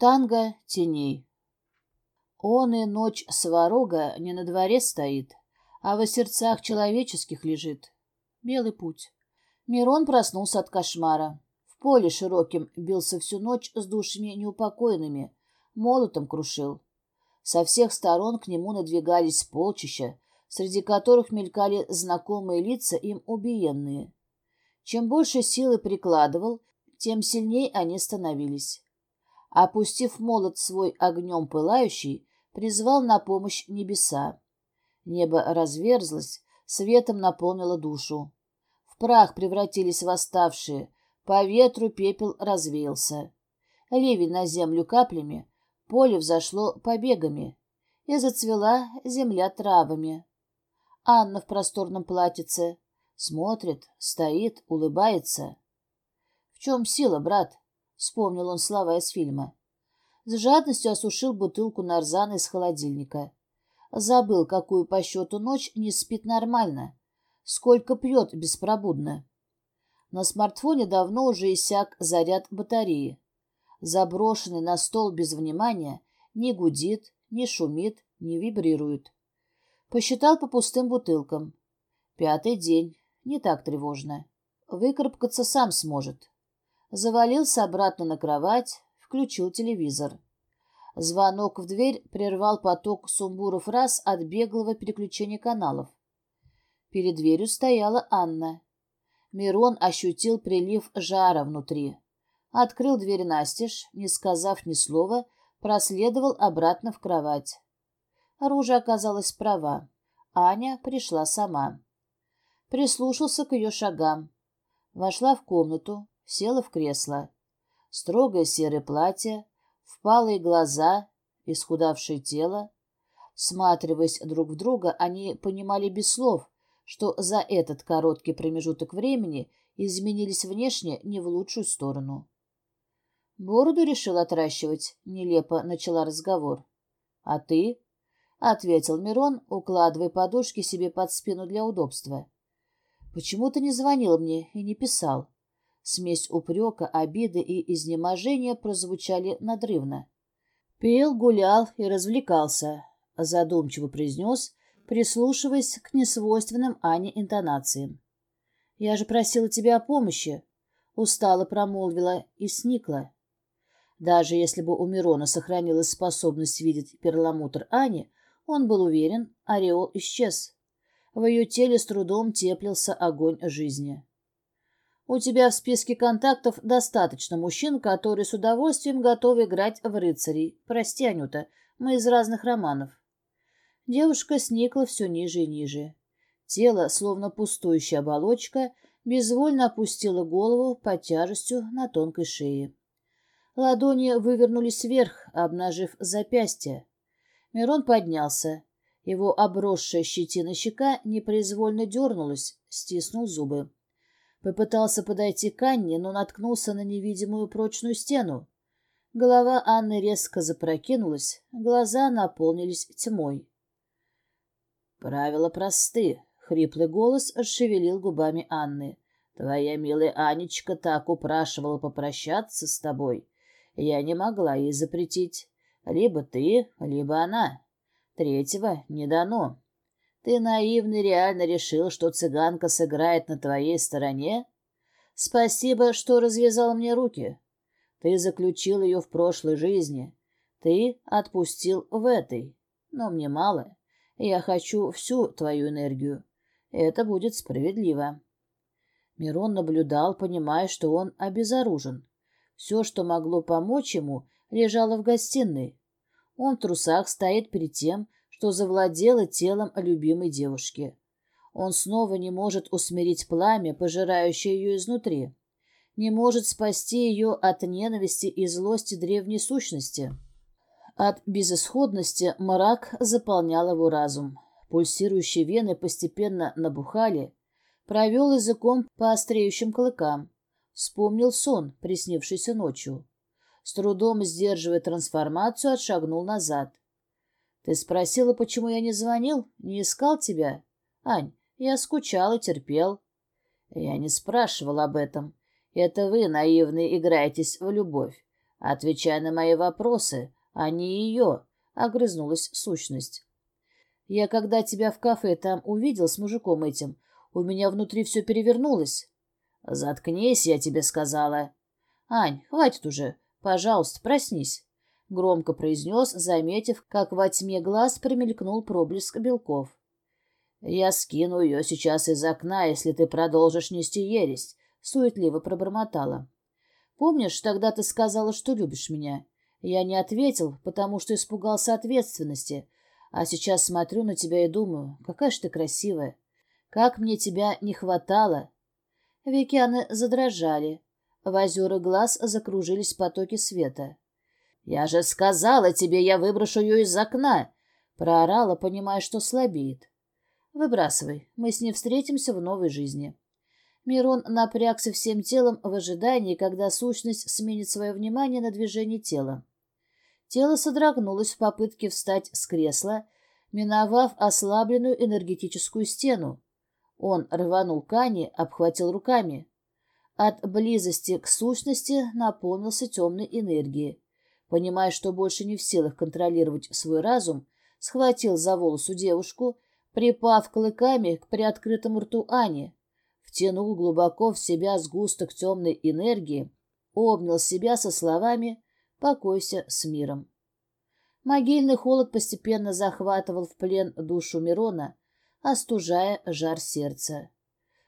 Танго теней. Он и ночь сварога не на дворе стоит, а во сердцах человеческих лежит. Белый путь. Мирон проснулся от кошмара. В поле широким бился всю ночь с душами неупокоенными, молотом крушил. Со всех сторон к нему надвигались полчища, среди которых мелькали знакомые лица им убиенные. Чем больше силы прикладывал, тем сильнее они становились. Опустив молот свой огнем пылающий, призвал на помощь небеса. Небо разверзлось, светом наполнило душу. В прах превратились восставшие, по ветру пепел развеялся. Ливень на землю каплями, поле взошло побегами, и зацвела земля травами. Анна в просторном платьице смотрит, стоит, улыбается. — В чем сила, брат? Вспомнил он слова из фильма. С жадностью осушил бутылку нарзана из холодильника. Забыл, какую по счету ночь не спит нормально. Сколько пьет беспробудно. На смартфоне давно уже иссяк заряд батареи. Заброшенный на стол без внимания, не гудит, не шумит, не вибрирует. Посчитал по пустым бутылкам. Пятый день. Не так тревожно. Выкарабкаться сам сможет. Завалился обратно на кровать, включил телевизор. Звонок в дверь прервал поток сумбуров раз от беглого переключения каналов. Перед дверью стояла Анна. Мирон ощутил прилив жара внутри. Открыл дверь настежь, не сказав ни слова, проследовал обратно в кровать. Оружие оказалось права. Аня пришла сама. Прислушался к ее шагам. Вошла в комнату, села в кресло. Строгое серое платье, впалые глаза, исхудавшее тело. Сматриваясь друг в друга, они понимали без слов, что за этот короткий промежуток времени изменились внешне не в лучшую сторону. «Бороду решил отращивать», — нелепо начала разговор. «А ты?» — ответил Мирон, укладывая подушки себе под спину для удобства. «Почему ты не звонил мне и не писал?» Смесь упрека, обиды и изнеможения прозвучали надрывно. Пил, гулял и развлекался, задумчиво произнес, прислушиваясь к несвойственным Ане интонациям. «Я же просила тебя о помощи», — устало промолвила и сникла. Даже если бы у Мирона сохранилась способность видеть перламутр Ани, он был уверен, ореол исчез. В ее теле с трудом теплился огонь жизни. У тебя в списке контактов достаточно мужчин, которые с удовольствием готовы играть в рыцарей. Прости, Анюта, мы из разных романов. Девушка сникла все ниже и ниже. Тело, словно пустующая оболочка, безвольно опустило голову под тяжестью на тонкой шее. Ладони вывернулись вверх, обнажив запястье. Мирон поднялся. Его обросшая щетина щека непроизвольно дернулась, стиснул зубы. Попытался подойти к Анне, но наткнулся на невидимую прочную стену. Голова Анны резко запрокинулась, глаза наполнились тьмой. «Правила просты», — хриплый голос расшевелил губами Анны. «Твоя милая Анечка так упрашивала попрощаться с тобой. Я не могла ей запретить. Либо ты, либо она. Третьего не дано. Ты наивно реально решил, что цыганка сыграет на твоей стороне? Спасибо, что развязал мне руки. Ты заключил ее в прошлой жизни. Ты отпустил в этой. Но мне мало. Я хочу всю твою энергию. Это будет справедливо. Мирон наблюдал, понимая, что он обезоружен. Все, что могло помочь ему, лежало в гостиной. Он в трусах стоит перед тем, что завладело телом любимой девушки. Он снова не может усмирить пламя, пожирающее ее изнутри. Не может спасти ее от ненависти и злости древней сущности. От безысходности мрак заполнял его разум. Пульсирующие вены постепенно набухали. Провел языком по остреющим клыкам. Вспомнил сон, приснившийся ночью. С трудом сдерживая трансформацию, отшагнул назад. Ты спросила, почему я не звонил, не искал тебя? Ань, я скучал и терпел. Я не спрашивал об этом. Это вы, наивные, играетесь в любовь. Отвечай на мои вопросы, а не ее, — огрызнулась сущность. Я когда тебя в кафе там увидел с мужиком этим, у меня внутри все перевернулось. Заткнись, я тебе сказала. Ань, хватит уже. Пожалуйста, проснись. Громко произнес, заметив, как во тьме глаз промелькнул проблеск белков. Я скину ее сейчас из окна, если ты продолжишь нести ересь, суетливо пробормотала. Помнишь, тогда ты сказала, что любишь меня? Я не ответил, потому что испугался ответственности, а сейчас смотрю на тебя и думаю, какая же ты красивая. Как мне тебя не хватало. Векианы задрожали. В озера глаз закружились потоки света. «Я же сказала тебе, я выброшу ее из окна!» Проорала, понимая, что слабеет. «Выбрасывай, мы с ней встретимся в новой жизни». Мирон напрягся всем телом в ожидании, когда сущность сменит свое внимание на движение тела. Тело содрогнулось в попытке встать с кресла, миновав ослабленную энергетическую стену. Он рванул к Ане, обхватил руками. От близости к сущности наполнился темной энергией. Понимая, что больше не в силах контролировать свой разум, схватил за волосу девушку, припав клыками к приоткрытому рту Ани, втянул глубоко в себя сгусток темной энергии, обнял себя со словами «покойся с миром». Могильный холод постепенно захватывал в плен душу Мирона, остужая жар сердца.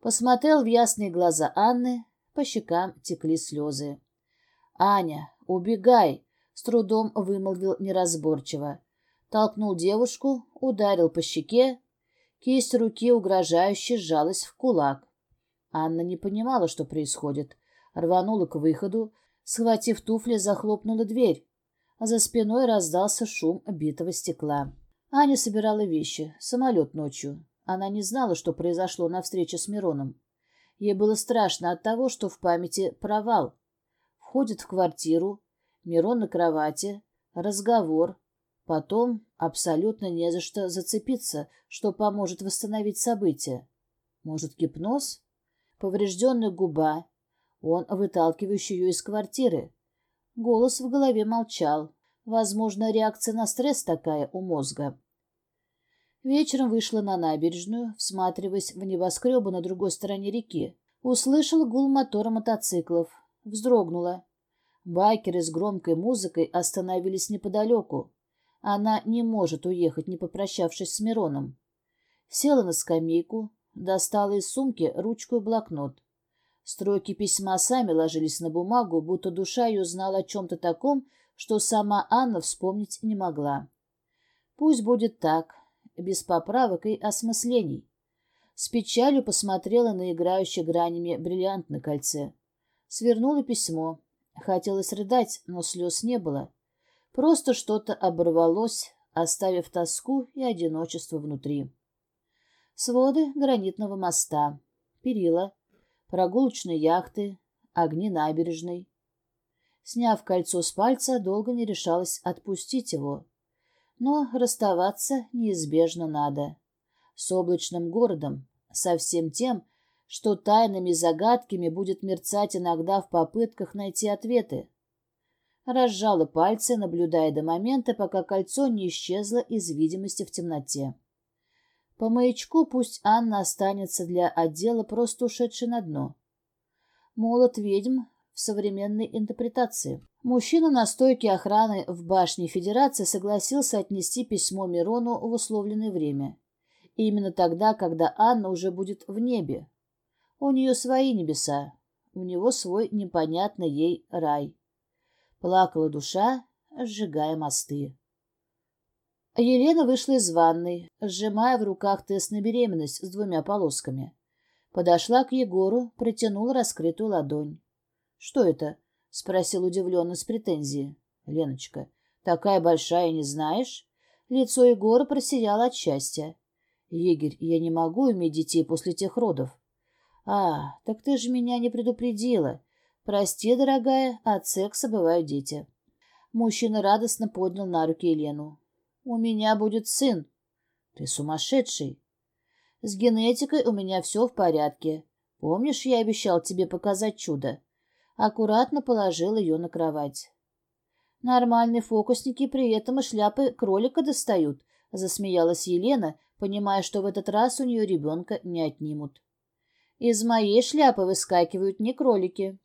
Посмотрел в ясные глаза Анны, по щекам текли слезы. «Аня, убегай!» — с трудом вымолвил неразборчиво. Толкнул девушку, ударил по щеке. Кисть руки угрожающе сжалась в кулак. Анна не понимала, что происходит. Рванула к выходу, схватив туфли, захлопнула дверь. А за спиной раздался шум битого стекла. Аня собирала вещи. Самолет ночью. Она не знала, что произошло на встрече с Мироном. Ей было страшно от того, что в памяти провал. Входит в квартиру, Мирон на кровати, разговор. Потом абсолютно не за что зацепиться, что поможет восстановить события. Может, гипноз? поврежденная губа, он выталкивающий ее из квартиры. Голос в голове молчал. Возможно, реакция на стресс такая у мозга. Вечером вышла на набережную, всматриваясь в небоскребы на другой стороне реки. Услышала гул мотора мотоциклов. Вздрогнула. Байкеры с громкой музыкой остановились неподалеку. Она не может уехать, не попрощавшись с Мироном. Села на скамейку, Достала из сумки ручку и блокнот. Строки письма сами ложились на бумагу, будто душа ее знала о чем-то таком, что сама Анна вспомнить не могла. Пусть будет так, без поправок и осмыслений. С печалью посмотрела на играющее гранями бриллиант на кольце. Свернула письмо. Хотелось рыдать, но слез не было. Просто что-то оборвалось, оставив тоску и одиночество внутри своды гранитного моста, перила, прогулочные яхты, огни набережной. Сняв кольцо с пальца, долго не решалась отпустить его. Но расставаться неизбежно надо. С облачным городом, со всем тем, что тайными загадками будет мерцать иногда в попытках найти ответы. Разжала пальцы, наблюдая до момента, пока кольцо не исчезло из видимости в темноте. По маячку пусть Анна останется для отдела, просто ушедшей на дно. Молот ведьм в современной интерпретации. Мужчина на стойке охраны в башне Федерации согласился отнести письмо Мирону в условленное время. И именно тогда, когда Анна уже будет в небе. У нее свои небеса, у него свой непонятный ей рай. Плакала душа, сжигая мосты. Елена вышла из ванной, сжимая в руках тест на беременность с двумя полосками. Подошла к Егору, протянула раскрытую ладонь. — Что это? — спросил удивленно с претензией. — Леночка, такая большая, не знаешь? Лицо Егора просияло от счастья. — Егерь, я не могу иметь детей после тех родов. — А, так ты же меня не предупредила. Прости, дорогая, от секса бывают дети. Мужчина радостно поднял на руки Елену. У меня будет сын. Ты сумасшедший. С генетикой у меня все в порядке. Помнишь, я обещал тебе показать чудо? Аккуратно положил ее на кровать. Нормальные фокусники при этом и шляпы кролика достают, засмеялась Елена, понимая, что в этот раз у нее ребенка не отнимут. Из моей шляпы выскакивают не кролики.